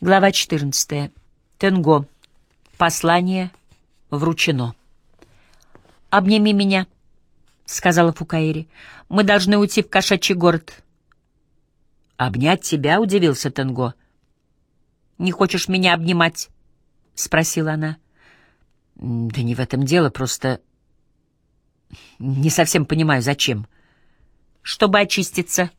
Глава 14. Тенго. Послание вручено. «Обними меня», — сказала Фукаэри. «Мы должны уйти в кошачий город». «Обнять тебя?» — удивился Тенго. «Не хочешь меня обнимать?» — спросила она. «Да не в этом дело, просто не совсем понимаю, зачем». «Чтобы очиститься», —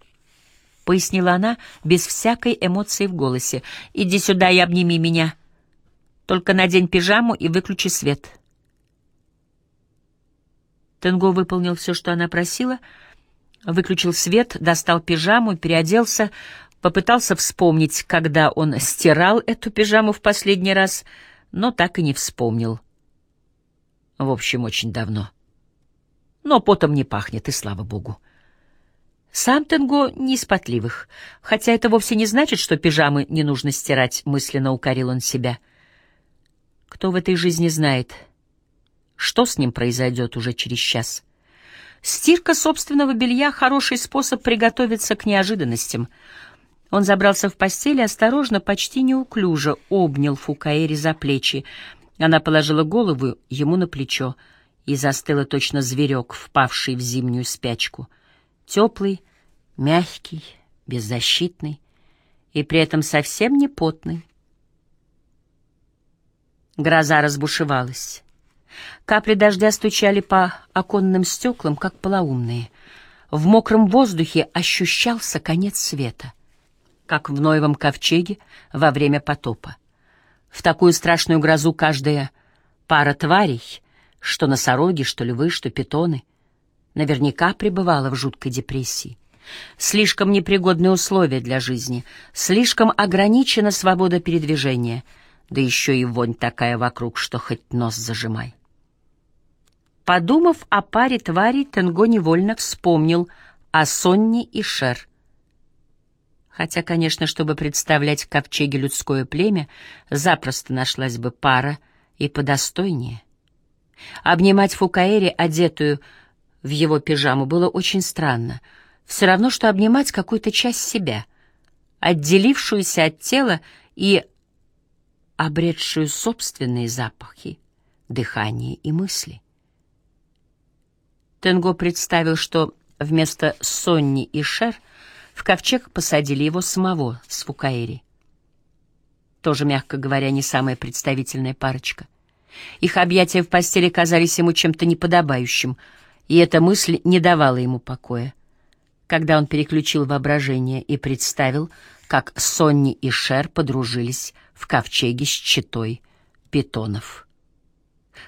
пояснила она без всякой эмоции в голосе. «Иди сюда и обними меня. Только надень пижаму и выключи свет». Тенго выполнил все, что она просила, выключил свет, достал пижаму, переоделся, попытался вспомнить, когда он стирал эту пижаму в последний раз, но так и не вспомнил. В общем, очень давно. Но потом не пахнет, и слава богу. Сам Тенго не из потливых, хотя это вовсе не значит, что пижамы не нужно стирать, мысленно укорил он себя. Кто в этой жизни знает, что с ним произойдет уже через час? Стирка собственного белья — хороший способ приготовиться к неожиданностям. Он забрался в постель и осторожно, почти неуклюже обнял Фукаэри за плечи. Она положила голову ему на плечо и застыла точно зверек, впавший в зимнюю спячку — теплый, мягкий, беззащитный и при этом совсем не потный. Гроза разбушевалась. Капли дождя стучали по оконным стеклам, как полоумные. В мокром воздухе ощущался конец света, как в Ноевом ковчеге во время потопа. В такую страшную грозу каждая пара тварей, что носороги, что львы, что питоны, наверняка пребывала в жуткой депрессии. Слишком непригодные условия для жизни, слишком ограничена свобода передвижения, да еще и вонь такая вокруг, что хоть нос зажимай. Подумав о паре тварей, Тенго невольно вспомнил о Сонне и Шер. Хотя, конечно, чтобы представлять в ковчеге людское племя, запросто нашлась бы пара и подостойнее. Обнимать Фукаэри, одетую в его пижаму было очень странно. Все равно, что обнимать какую-то часть себя, отделившуюся от тела и обретшую собственные запахи, дыхание и мысли. Тенго представил, что вместо Сонни и Шер в ковчег посадили его самого с Фукаэри. Тоже, мягко говоря, не самая представительная парочка. Их объятия в постели казались ему чем-то неподобающим — и эта мысль не давала ему покоя. Когда он переключил воображение и представил, как Сонни и Шер подружились в ковчеге с читой питонов.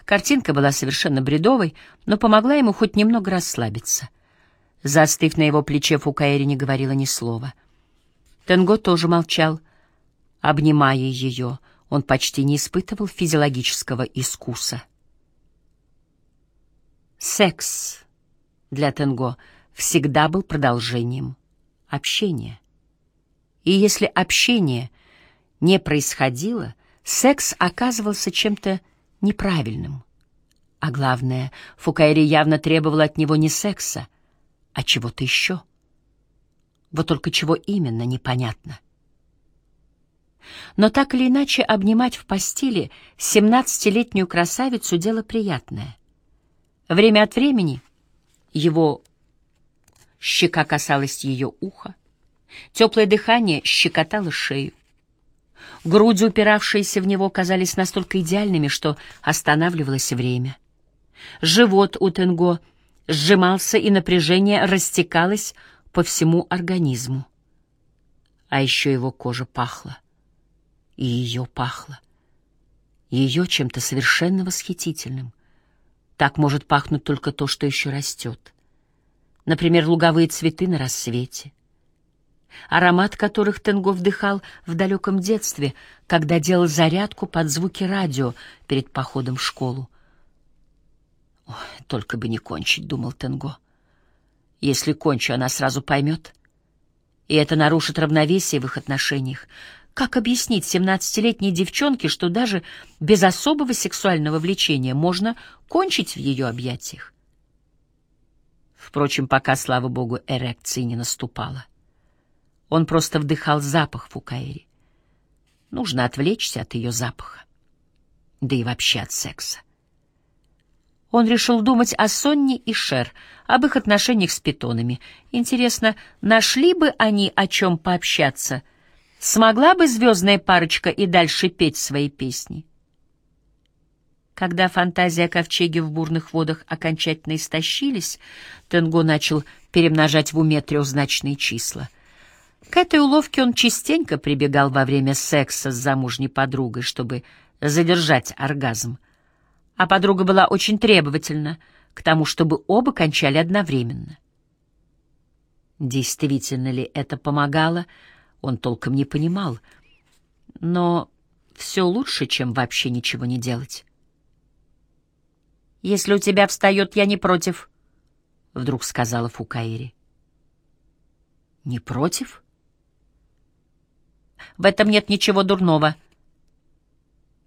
Картинка была совершенно бредовой, но помогла ему хоть немного расслабиться. Застыв на его плече, Фукаэри не говорила ни слова. Тенго тоже молчал, обнимая ее. Он почти не испытывал физиологического искуса. Секс для Тенго всегда был продолжением общения. И если общение не происходило, секс оказывался чем-то неправильным. А главное, Фукаэри явно требовала от него не секса, а чего-то еще. Вот только чего именно, непонятно. Но так или иначе обнимать в постели семнадцатилетнюю красавицу — дело приятное. Время от времени его щека касалась ее уха, теплое дыхание щекотало шею. Груди, упиравшиеся в него, казались настолько идеальными, что останавливалось время. Живот у Тенго сжимался, и напряжение растекалось по всему организму. А еще его кожа пахла. И ее пахло. Ее чем-то совершенно восхитительным — так может пахнуть только то, что еще растет. Например, луговые цветы на рассвете. Аромат которых Тенго вдыхал в далеком детстве, когда делал зарядку под звуки радио перед походом в школу. «Ой, только бы не кончить», — думал Тенго. «Если кончу, она сразу поймет, и это нарушит равновесие в их отношениях. Как объяснить семнадцатилетней девчонке, что даже без особого сексуального влечения можно кончить в ее объятиях? Впрочем, пока, слава богу, эрекции не наступала. Он просто вдыхал запах Фукаэри. Нужно отвлечься от ее запаха, да и вообще от секса. Он решил думать о Сонне и Шер, об их отношениях с питонами. Интересно, нашли бы они о чем пообщаться? Смогла бы звездная парочка и дальше петь свои песни? Когда фантазия о ковчеге в бурных водах окончательно истощились, Тенго начал перемножать в уме трехзначные числа. К этой уловке он частенько прибегал во время секса с замужней подругой, чтобы задержать оргазм. А подруга была очень требовательна к тому, чтобы оба кончали одновременно. Действительно ли это помогало, он толком не понимал. Но все лучше, чем вообще ничего не делать. «Если у тебя встает, я не против», — вдруг сказала Фукаири. «Не против?» «В этом нет ничего дурного».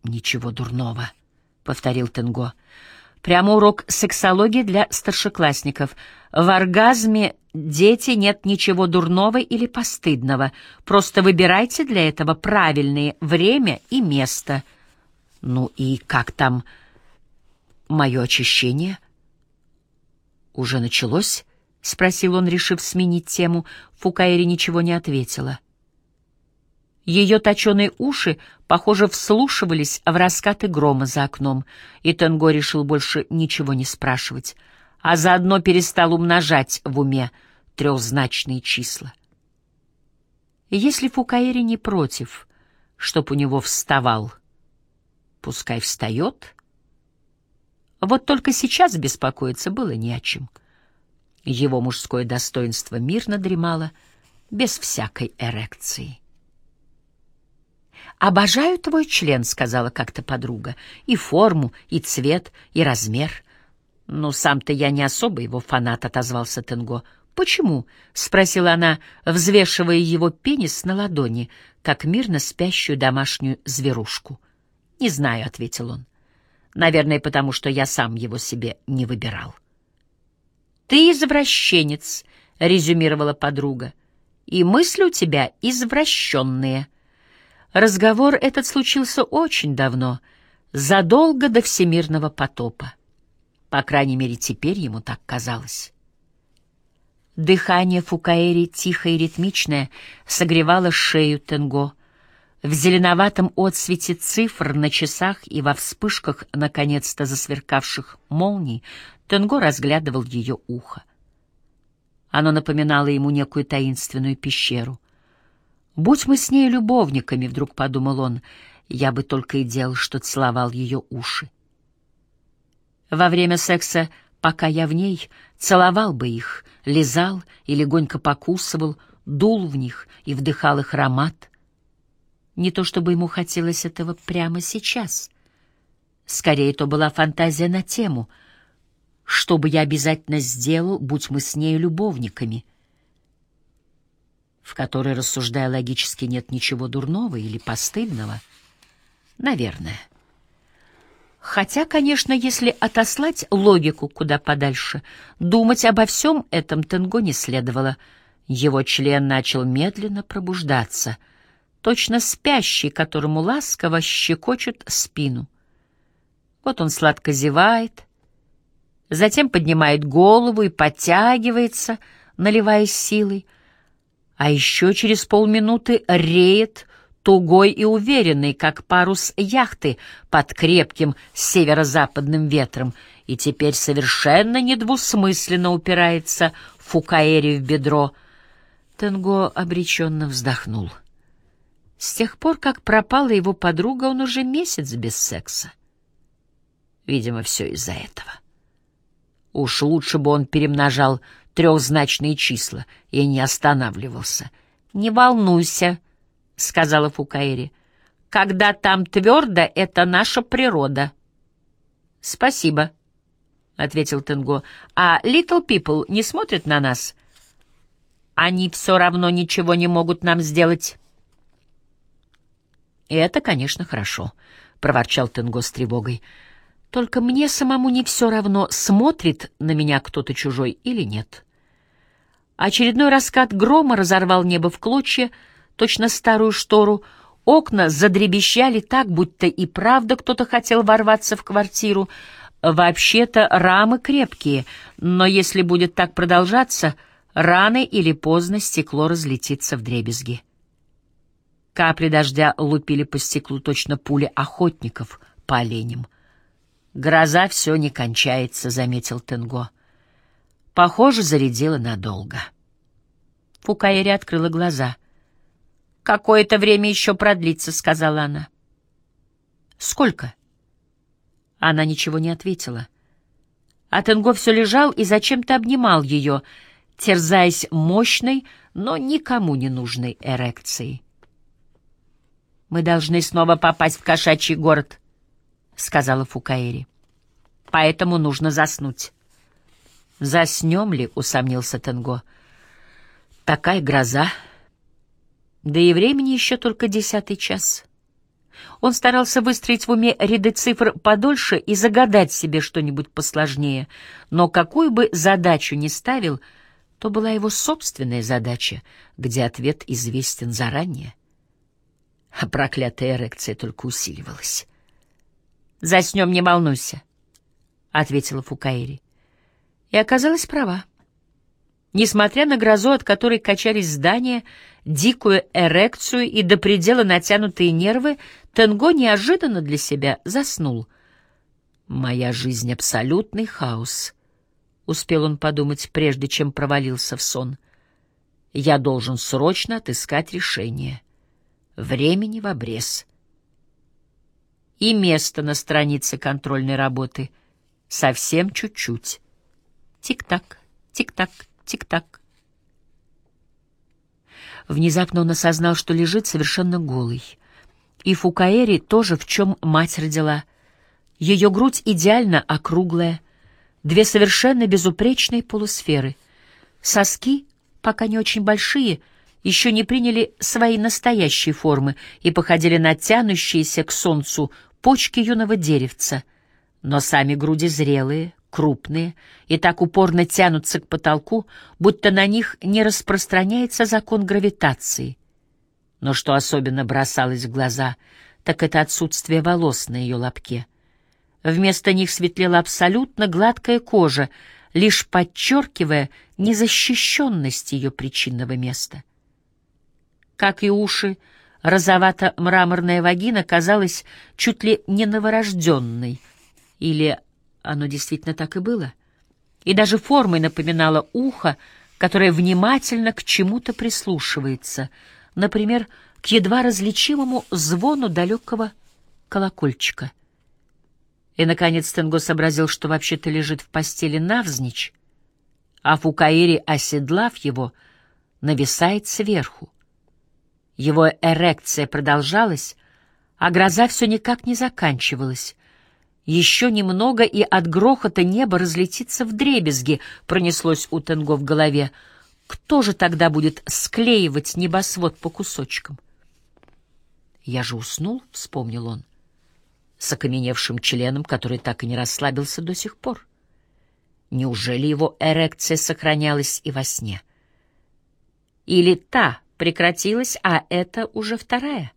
«Ничего дурного», — повторил Тенго. «Прямо урок сексологии для старшеклассников. В оргазме, дети, нет ничего дурного или постыдного. Просто выбирайте для этого правильное время и место». «Ну и как там мое очищение?» «Уже началось?» — спросил он, решив сменить тему. Фукаэри ничего не ответила. Ее точеные уши, похоже, вслушивались в раскаты грома за окном, и Тенго решил больше ничего не спрашивать, а заодно перестал умножать в уме трехзначные числа. если Фукаэри не против, чтоб у него вставал, пускай встает, вот только сейчас беспокоиться было не о чем. Его мужское достоинство мирно дремало, без всякой эрекции. «Обожаю твой член», — сказала как-то подруга, — «и форму, и цвет, и размер». «Ну, сам-то я не особо его фанат», — отозвался Тенго. «Почему?» — спросила она, взвешивая его пенис на ладони, как мирно спящую домашнюю зверушку. «Не знаю», — ответил он. Наверное, потому что я сам его себе не выбирал. «Ты извращенец», — резюмировала подруга, — «и мысли у тебя извращенные». Разговор этот случился очень давно, задолго до всемирного потопа. По крайней мере, теперь ему так казалось. Дыхание Фукаэри, тихое и ритмичное, согревало шею Тенго — в зеленоватом отсвете цифр на часах и во вспышках наконец-то засверкавших молний Тенго разглядывал ее ухо. Оно напоминало ему некую таинственную пещеру. «Будь мы с ней любовниками», — вдруг подумал он, — «я бы только и делал, что целовал ее уши». Во время секса, пока я в ней, целовал бы их, лизал и легонько покусывал, дул в них и вдыхал их аромат — не то чтобы ему хотелось этого прямо сейчас. Скорее, то была фантазия на тему, что бы я обязательно сделал, будь мы с ней любовниками, в которой, рассуждая логически, нет ничего дурного или постыдного. Наверное. Хотя, конечно, если отослать логику куда подальше, думать обо всем этом Тенго не следовало. Его член начал медленно пробуждаться — точно спящий, которому ласково щекочут спину. Вот он сладко зевает, затем поднимает голову и подтягивается, наливаясь силой, а еще через полминуты реет, тугой и уверенный, как парус яхты под крепким северо-западным ветром, и теперь совершенно недвусмысленно упирается Фукаэри в бедро. Тенго обреченно вздохнул. — с тех пор, как пропала его подруга, он уже месяц без секса. Видимо, все из-за этого. Уж лучше бы он перемножал трехзначные числа и не останавливался. «Не волнуйся», — сказала Фукаэри. «Когда там твердо, это наша природа». «Спасибо», — ответил Тенго. «А Little People не смотрят на нас?» «Они все равно ничего не могут нам сделать». И это, конечно, хорошо, — проворчал Тенго с тревогой. Только мне самому не все равно, смотрит на меня кто-то чужой или нет. Очередной раскат грома разорвал небо в клочья, точно старую штору. Окна задребещали так, будто и правда кто-то хотел ворваться в квартиру. Вообще-то рамы крепкие, но если будет так продолжаться, рано или поздно стекло разлетится в дребезги. Капли дождя лупили по стеклу точно пули охотников по оленям. «Гроза все не кончается», — заметил Тенго. «Похоже, зарядила надолго». Фукаэри открыла глаза. «Какое-то время еще продлится», — сказала она. «Сколько?» Она ничего не ответила. А Тенго все лежал и зачем-то обнимал ее, терзаясь мощной, но никому не нужной эрекцией. «Мы должны снова попасть в кошачий город», — сказала Фукаэри. «Поэтому нужно заснуть». «Заснем ли?» — усомнился Тенго. «Такая гроза. Да и времени еще только десятый час». Он старался выстроить в уме ряды цифр подольше и загадать себе что-нибудь посложнее, но какую бы задачу ни ставил, то была его собственная задача, где ответ известен заранее а проклятая эрекция только усиливалась. «Заснем, не волнуйся», — ответила Фукаири. И оказалась права. Несмотря на грозу, от которой качались здания, дикую эрекцию и до предела натянутые нервы, Тенго неожиданно для себя заснул. «Моя жизнь — абсолютный хаос», — успел он подумать, прежде чем провалился в сон. «Я должен срочно отыскать решение». Времени в обрез. И место на странице контрольной работы. Совсем чуть-чуть. Тик-так, тик-так, тик-так. Внезапно он осознал, что лежит совершенно голый. И Фукаэри тоже в чем мать родила. Ее грудь идеально округлая, две совершенно безупречные полусферы. Соски, пока не очень большие — еще не приняли свои настоящие формы и походили на тянущиеся к солнцу почки юного деревца, но сами груди зрелые, крупные и так упорно тянутся к потолку, будто на них не распространяется закон гравитации. Но что особенно бросалось в глаза, так это отсутствие волос на ее лобке. Вместо них светлела абсолютно гладкая кожа, лишь подчеркивая незащищенность ее причинного места — как и уши, розовато-мраморная вагина казалась чуть ли не новорожденной. Или оно действительно так и было? И даже формой напоминало ухо, которое внимательно к чему-то прислушивается, например, к едва различимому звону далекого колокольчика. И, наконец, Тенго сообразил, что вообще-то лежит в постели навзничь, а Фукаири, оседлав его, нависает сверху. Его эрекция продолжалась, а гроза все никак не заканчивалась. Еще немного, и от грохота небо разлетится в дребезги, пронеслось у Тенго в голове. Кто же тогда будет склеивать небосвод по кусочкам? «Я же уснул», — вспомнил он, с окаменевшим членом, который так и не расслабился до сих пор. Неужели его эрекция сохранялась и во сне? Или та прекратилась, а это уже вторая.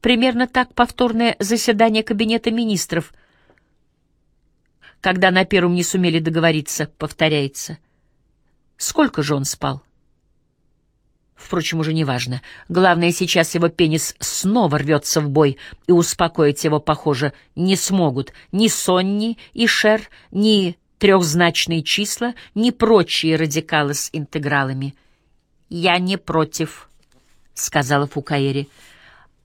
Примерно так повторное заседание Кабинета министров, когда на первом не сумели договориться, повторяется. Сколько же он спал? Впрочем, уже не важно. Главное, сейчас его пенис снова рвется в бой, и успокоить его, похоже, не смогут ни Сонни и Шер, ни трехзначные числа, ни прочие радикалы с интегралами — «Я не против», — сказала Фукаэри.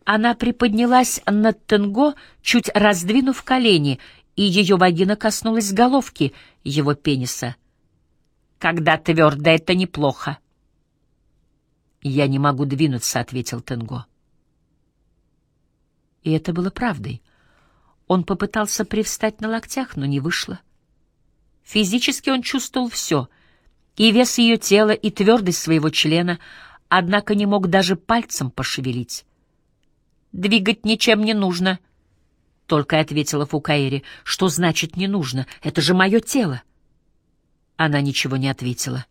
Она приподнялась над Тенго, чуть раздвинув колени, и ее вагина коснулась головки его пениса. «Когда твердо, это неплохо». «Я не могу двинуться», — ответил Тенго. И это было правдой. Он попытался привстать на локтях, но не вышло. Физически он чувствовал все — и вес ее тела, и твердость своего члена, однако не мог даже пальцем пошевелить. «Двигать ничем не нужно», — только ответила Фукаэри. «Что значит «не нужно»? Это же мое тело». Она ничего не ответила.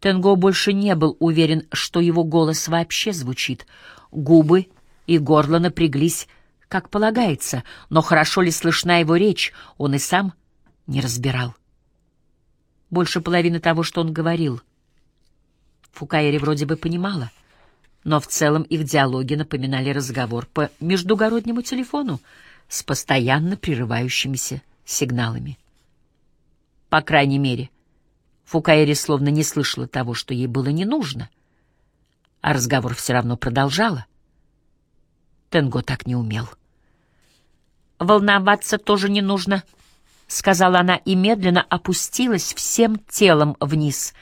Тенго больше не был уверен, что его голос вообще звучит. Губы и горло напряглись, как полагается, но хорошо ли слышна его речь, он и сам не разбирал. Больше половины того, что он говорил. Фукаэри вроде бы понимала, но в целом их диалоги напоминали разговор по междугороднему телефону с постоянно прерывающимися сигналами. По крайней мере, Фукаэри словно не слышала того, что ей было не нужно, а разговор все равно продолжала. Тенго так не умел. «Волноваться тоже не нужно», — сказала она и медленно опустилась всем телом вниз.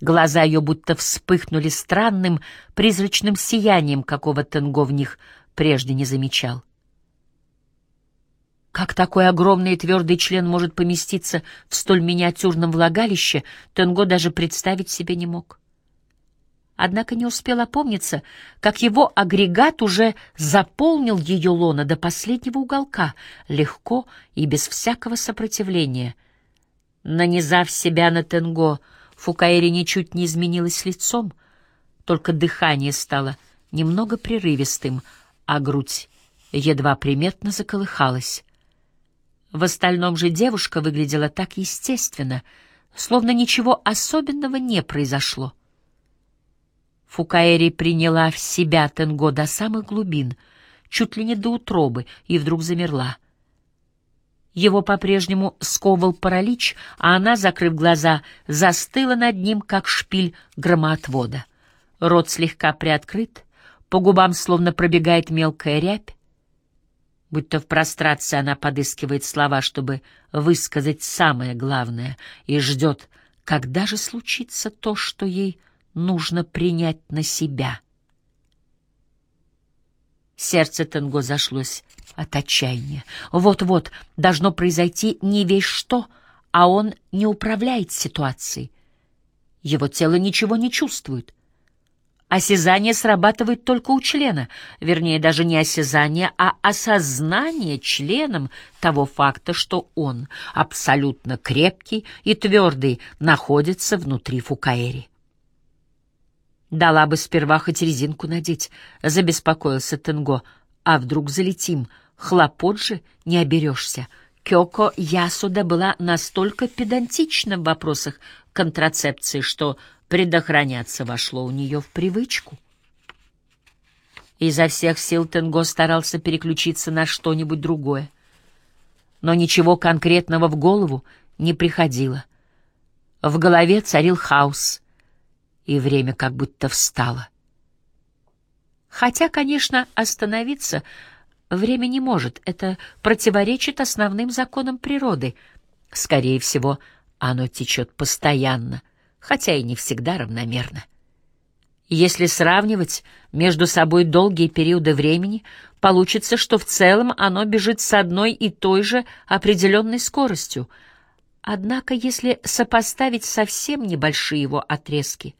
Глаза ее будто вспыхнули странным призрачным сиянием, какого Тенго в них прежде не замечал. Как такой огромный и твердый член может поместиться в столь миниатюрном влагалище, Тенго даже представить себе не мог. Однако не успел опомниться, как его агрегат уже заполнил ее лона до последнего уголка, легко и без всякого сопротивления. Нанизав себя на Тенго, Фукаэри ничуть не изменилась лицом, только дыхание стало немного прерывистым, а грудь едва приметно заколыхалась. В остальном же девушка выглядела так естественно, словно ничего особенного не произошло. Фукаэри приняла в себя Тенго до самых глубин, чуть ли не до утробы, и вдруг замерла. Его по-прежнему сковал паралич, а она, закрыв глаза, застыла над ним, как шпиль громоотвода. Рот слегка приоткрыт, по губам словно пробегает мелкая рябь, будто в прострации она подыскивает слова, чтобы высказать самое главное, и ждет, когда же случится то, что ей нужно принять на себя. Сердце Тенго зашлось от отчаяния. Вот-вот должно произойти не весь что, а он не управляет ситуацией. Его тело ничего не чувствует. Осязание срабатывает только у члена, вернее, даже не осязание, а осознание членом того факта, что он, абсолютно крепкий и твердый, находится внутри Фукаэри. «Дала бы сперва хоть резинку надеть», — забеспокоился Тенго. «А вдруг залетим? Хлопот же не оберешься». Кёко Ясуда была настолько педантична в вопросах контрацепции, что предохраняться вошло у нее в привычку. Изо всех сил Тенго старался переключиться на что-нибудь другое. Но ничего конкретного в голову не приходило. В голове царил хаос, и время как будто встало. Хотя, конечно, остановиться время не может, это противоречит основным законам природы. Скорее всего, оно течет постоянно, хотя и не всегда равномерно. Если сравнивать между собой долгие периоды времени, получится, что в целом оно бежит с одной и той же определенной скоростью. Однако, если сопоставить совсем небольшие его отрезки,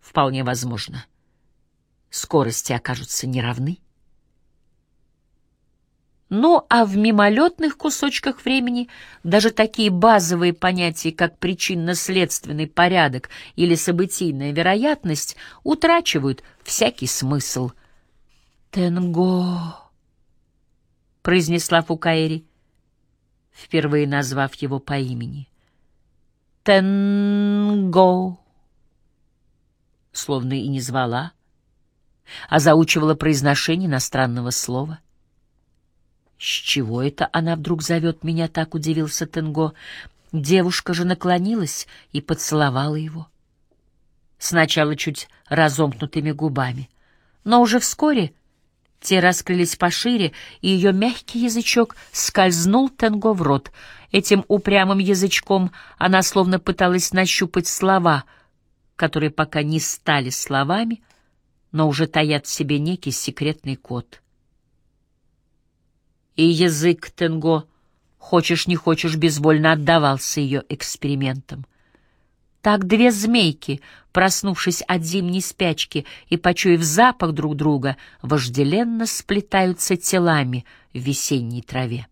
вполне возможно, скорости окажутся неравны. Ну, а в мимолетных кусочках времени даже такие базовые понятия, как причинно-следственный порядок или событийная вероятность, утрачивают всякий смысл. «Тенго», — произнесла Фукаэри, впервые назвав его по имени. «Тенго», словно и не звала, а заучивала произношение иностранного слова — «С чего это она вдруг зовет меня?» — так удивился Тенго. Девушка же наклонилась и поцеловала его. Сначала чуть разомкнутыми губами, но уже вскоре те раскрылись пошире, и ее мягкий язычок скользнул Тенго в рот. Этим упрямым язычком она словно пыталась нащупать слова, которые пока не стали словами, но уже таят в себе некий секретный код и язык Тенго, хочешь не хочешь, безвольно отдавался ее экспериментам. Так две змейки, проснувшись от зимней спячки и почуяв запах друг друга, вожделенно сплетаются телами в весенней траве.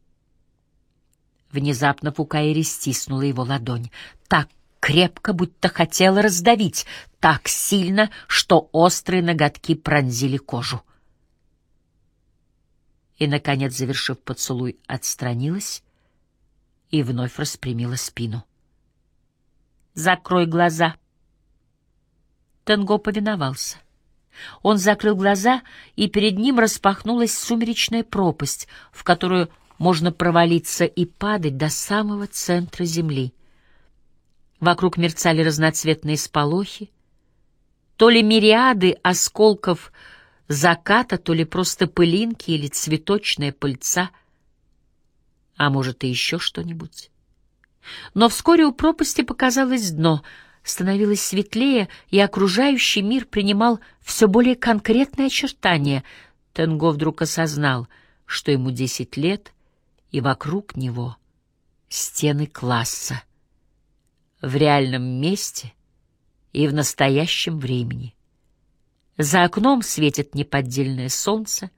Внезапно Пукаэри стиснула его ладонь так крепко, будто хотела раздавить, так сильно, что острые ноготки пронзили кожу. И, наконец, завершив поцелуй, отстранилась и вновь распрямила спину. «Закрой глаза!» Тенго повиновался. Он закрыл глаза, и перед ним распахнулась сумеречная пропасть, в которую можно провалиться и падать до самого центра земли. Вокруг мерцали разноцветные сполохи, то ли мириады осколков заката, то ли просто пылинки или цветочная пыльца, а может и еще что-нибудь. Но вскоре у пропасти показалось дно — становилось светлее, и окружающий мир принимал все более конкретные очертания. Тенго вдруг осознал, что ему десять лет, и вокруг него стены класса. В реальном месте и в настоящем времени. За окном светит неподдельное солнце,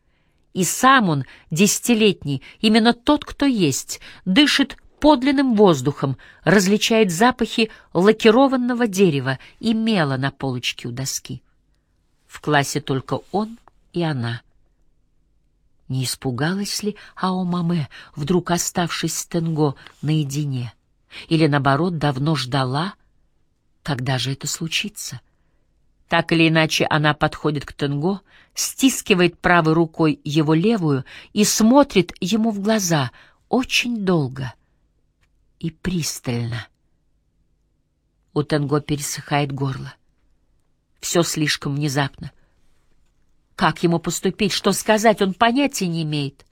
и сам он, десятилетний, именно тот, кто есть, дышит подлинным воздухом, различает запахи лакированного дерева и мела на полочке у доски. В классе только он и она. Не испугалась ли Аомаме, вдруг оставшись с Тенго наедине? Или, наоборот, давно ждала? Когда же это случится? Так или иначе, она подходит к Тенго, стискивает правой рукой его левую и смотрит ему в глаза очень долго — и пристально. У Тенго пересыхает горло. Все слишком внезапно. Как ему поступить, что сказать, он понятия не имеет.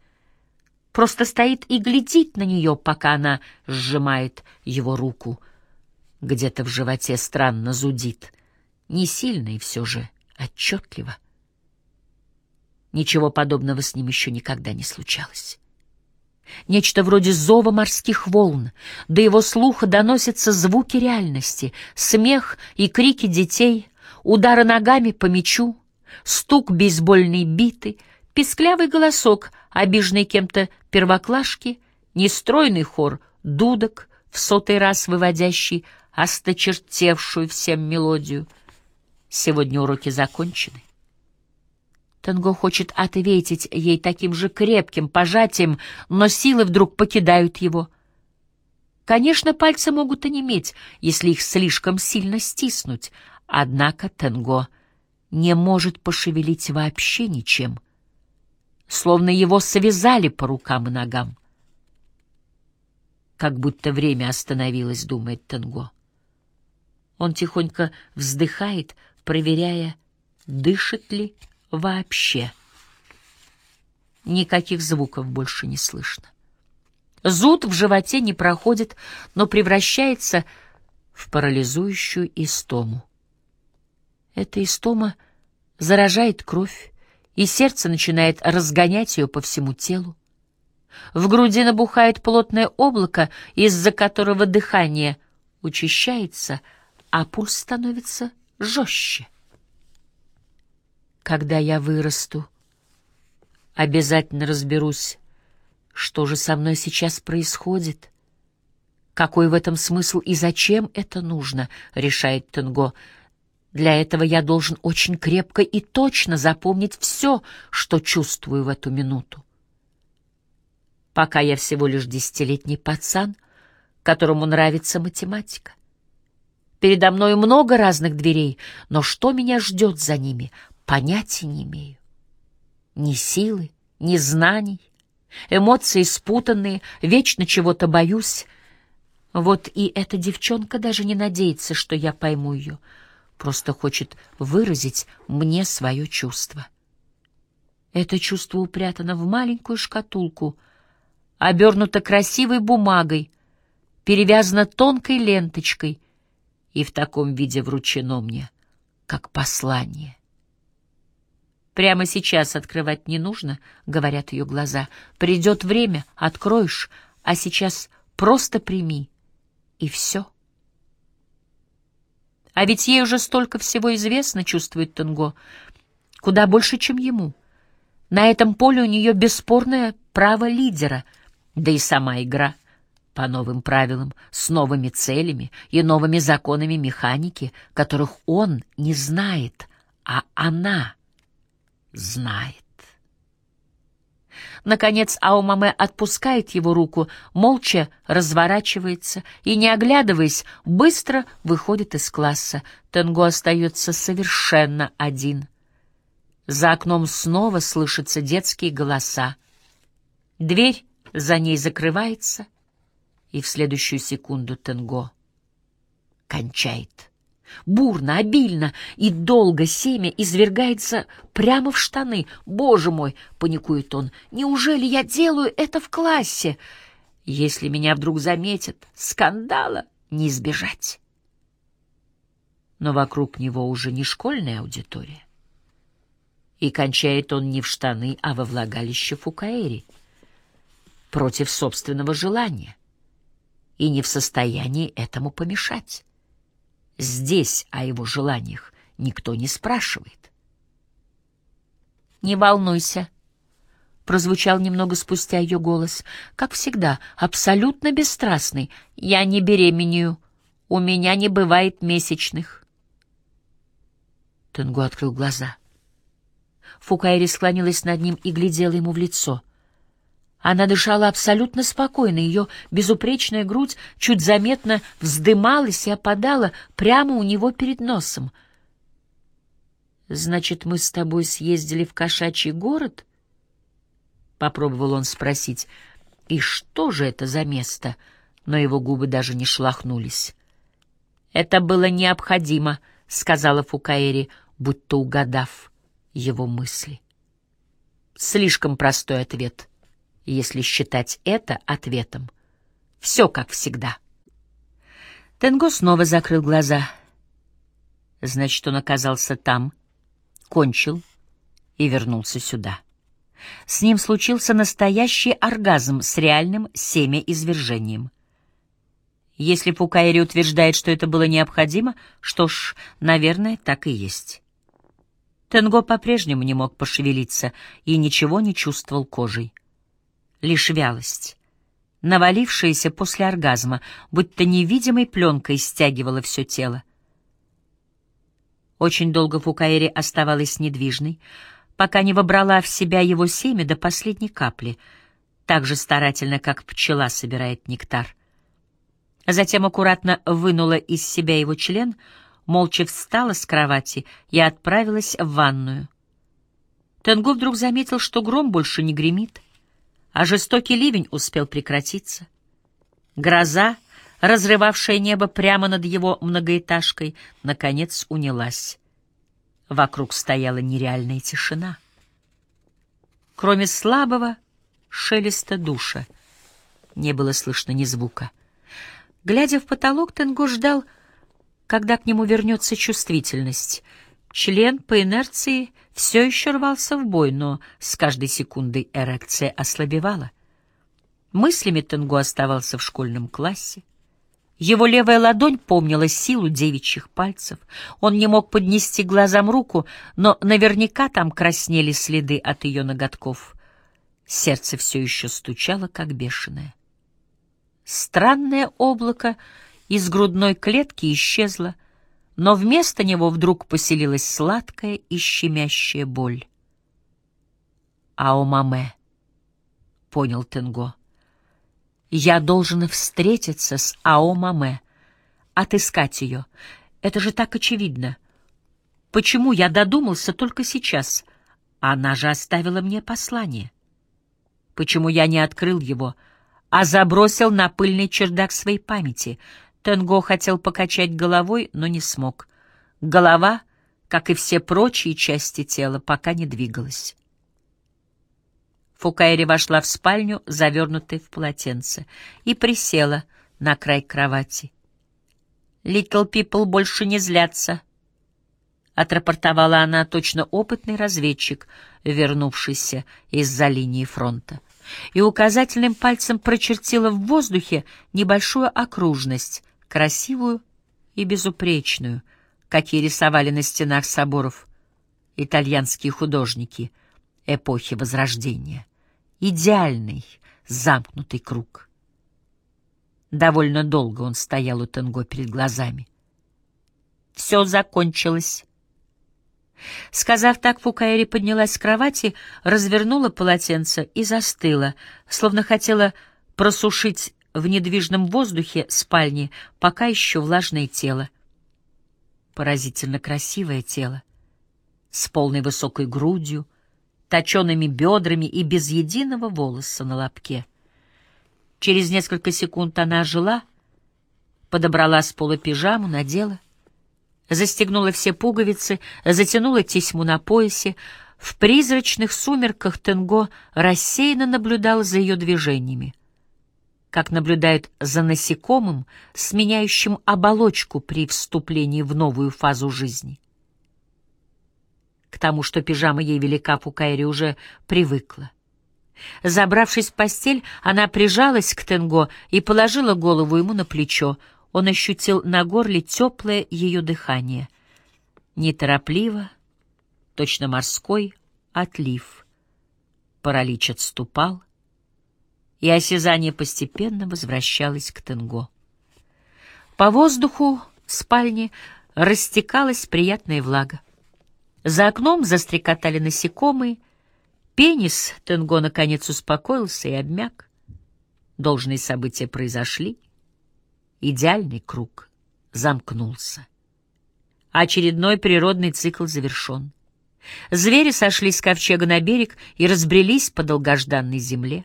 Просто стоит и глядит на нее, пока она сжимает его руку. Где-то в животе странно зудит. Не сильно и все же отчетливо. Ничего подобного с ним еще никогда не случалось нечто вроде зова морских волн. До его слуха доносятся звуки реальности, смех и крики детей, удары ногами по мячу, стук бейсбольной биты, песклявый голосок, обиженный кем-то первоклашки, нестройный хор дудок, в сотый раз выводящий осточертевшую всем мелодию. Сегодня уроки закончены. Танго хочет ответить ей таким же крепким пожатием, но силы вдруг покидают его. Конечно, пальцы могут онеметь, если их слишком сильно стиснуть, однако Тенго не может пошевелить вообще ничем, словно его связали по рукам и ногам. Как будто время остановилось, думает Тенго. Он тихонько вздыхает, проверяя, дышит ли вообще. Никаких звуков больше не слышно. Зуд в животе не проходит, но превращается в парализующую истому. Эта истома заражает кровь, и сердце начинает разгонять ее по всему телу. В груди набухает плотное облако, из-за которого дыхание учащается, а пульс становится жестче. Когда я вырасту, обязательно разберусь, что же со мной сейчас происходит. Какой в этом смысл и зачем это нужно, решает Тенго. Для этого я должен очень крепко и точно запомнить все, что чувствую в эту минуту. Пока я всего лишь десятилетний пацан, которому нравится математика. Передо мной много разных дверей, но что меня ждет за ними, Понятия не имею. Ни силы, ни знаний. Эмоции спутанные, вечно чего-то боюсь. Вот и эта девчонка даже не надеется, что я пойму ее. Просто хочет выразить мне свое чувство. Это чувство упрятано в маленькую шкатулку, обернуто красивой бумагой, перевязано тонкой ленточкой и в таком виде вручено мне, как послание. Прямо сейчас открывать не нужно, говорят ее глаза. Придет время, откроешь, а сейчас просто прими. И все. А ведь ей уже столько всего известно, чувствует Тенго. Куда больше, чем ему. На этом поле у нее бесспорное право лидера, да и сама игра по новым правилам, с новыми целями и новыми законами механики, которых он не знает, а она знает. Наконец Аумаме отпускает его руку, молча разворачивается и, не оглядываясь, быстро выходит из класса. Тенго остается совершенно один. За окном снова слышатся детские голоса. Дверь за ней закрывается, и в следующую секунду Тенго кончает. Бурно, обильно и долго семя извергается прямо в штаны. «Боже мой!» — паникует он. «Неужели я делаю это в классе? Если меня вдруг заметят, скандала не избежать». Но вокруг него уже не школьная аудитория. И кончает он не в штаны, а во влагалище Фукаэри. Против собственного желания. И не в состоянии этому помешать. Здесь о его желаниях никто не спрашивает. «Не волнуйся», — прозвучал немного спустя ее голос, как всегда, абсолютно бесстрастный. «Я не беременею. У меня не бывает месячных». Тенгу открыл глаза. Фукаэри склонилась над ним и глядела ему в лицо — она дышала абсолютно спокойно, ее безупречная грудь чуть заметно вздымалась и опадала прямо у него перед носом. «Значит, мы с тобой съездили в кошачий город?» — попробовал он спросить. «И что же это за место?» Но его губы даже не шлахнулись. «Это было необходимо», — сказала Фукаэри, будто угадав его мысли. «Слишком простой ответ» если считать это ответом. Все как всегда. Тенго снова закрыл глаза. Значит, он оказался там, кончил и вернулся сюда. С ним случился настоящий оргазм с реальным семяизвержением. Если Пукаэри утверждает, что это было необходимо, что ж, наверное, так и есть. Тенго по-прежнему не мог пошевелиться и ничего не чувствовал кожей лишь вялость, навалившаяся после оргазма, будто невидимой пленкой стягивала все тело. Очень долго Фукаэри оставалась недвижной, пока не вобрала в себя его семя до последней капли, так же старательно, как пчела собирает нектар. Затем аккуратно вынула из себя его член, молча встала с кровати и отправилась в ванную. Тенгу вдруг заметил, что гром больше не гремит — а жестокий ливень успел прекратиться. Гроза, разрывавшая небо прямо над его многоэтажкой, наконец унялась. Вокруг стояла нереальная тишина. Кроме слабого шелеста душа, не было слышно ни звука. Глядя в потолок, Тенго ждал, когда к нему вернется чувствительность. Член по инерции все еще рвался в бой, но с каждой секундой эрекция ослабевала. Мыслями Тенгу оставался в школьном классе. Его левая ладонь помнила силу девичьих пальцев. Он не мог поднести глазам руку, но наверняка там краснели следы от ее ноготков. Сердце все еще стучало, как бешеное. Странное облако из грудной клетки исчезло, но вместо него вдруг поселилась сладкая и щемящая боль. «Аомаме», — понял Тенго, — «я должен встретиться с Аомаме, отыскать ее. Это же так очевидно. Почему я додумался только сейчас? Она же оставила мне послание. Почему я не открыл его, а забросил на пыльный чердак своей памяти?» Тенго хотел покачать головой, но не смог. Голова, как и все прочие части тела, пока не двигалась. Фукаэри вошла в спальню, завернутая в полотенце, и присела на край кровати. «Литл Пипл больше не злятся», — отрапортовала она, точно опытный разведчик, вернувшийся из-за линии фронта и указательным пальцем прочертила в воздухе небольшую окружность, красивую и безупречную, какие рисовали на стенах соборов итальянские художники эпохи Возрождения. Идеальный замкнутый круг. Довольно долго он стоял у Тенго перед глазами. Все закончилось. Сказав так, Фукаэри поднялась с кровати, развернула полотенце и застыла, словно хотела просушить в недвижном воздухе спальни пока еще влажное тело. Поразительно красивое тело, с полной высокой грудью, точеными бедрами и без единого волоса на лобке. Через несколько секунд она ожила, подобрала с пола пижаму, надела, застегнула все пуговицы, затянула тесьму на поясе. В призрачных сумерках Тенго рассеянно наблюдал за ее движениями как наблюдают за насекомым, сменяющим оболочку при вступлении в новую фазу жизни. К тому, что пижама ей велика, Фукайри уже привыкла. Забравшись в постель, она прижалась к Тенго и положила голову ему на плечо. Он ощутил на горле теплое ее дыхание. Неторопливо, точно морской отлив. Паралич отступал — и осязание постепенно возвращалось к Тенго. По воздуху спальни растекалась приятная влага. За окном застрекотали насекомые, пенис Тенго наконец успокоился и обмяк. Должные события произошли, идеальный круг замкнулся. Очередной природный цикл завершен. Звери сошли с ковчега на берег и разбрелись по долгожданной земле.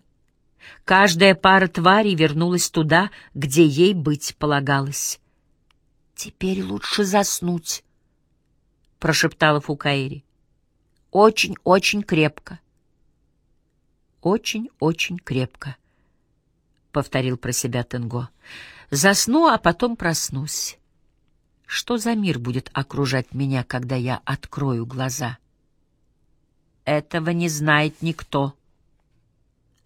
Каждая пара тварей вернулась туда, где ей быть полагалось. «Теперь лучше заснуть», — прошептала Фукаэри. «Очень-очень крепко». «Очень-очень крепко», — повторил про себя Тенго. «Засну, а потом проснусь. Что за мир будет окружать меня, когда я открою глаза?» «Этого не знает никто». —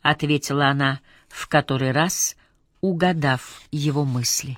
ответила она в который раз, угадав его мысли.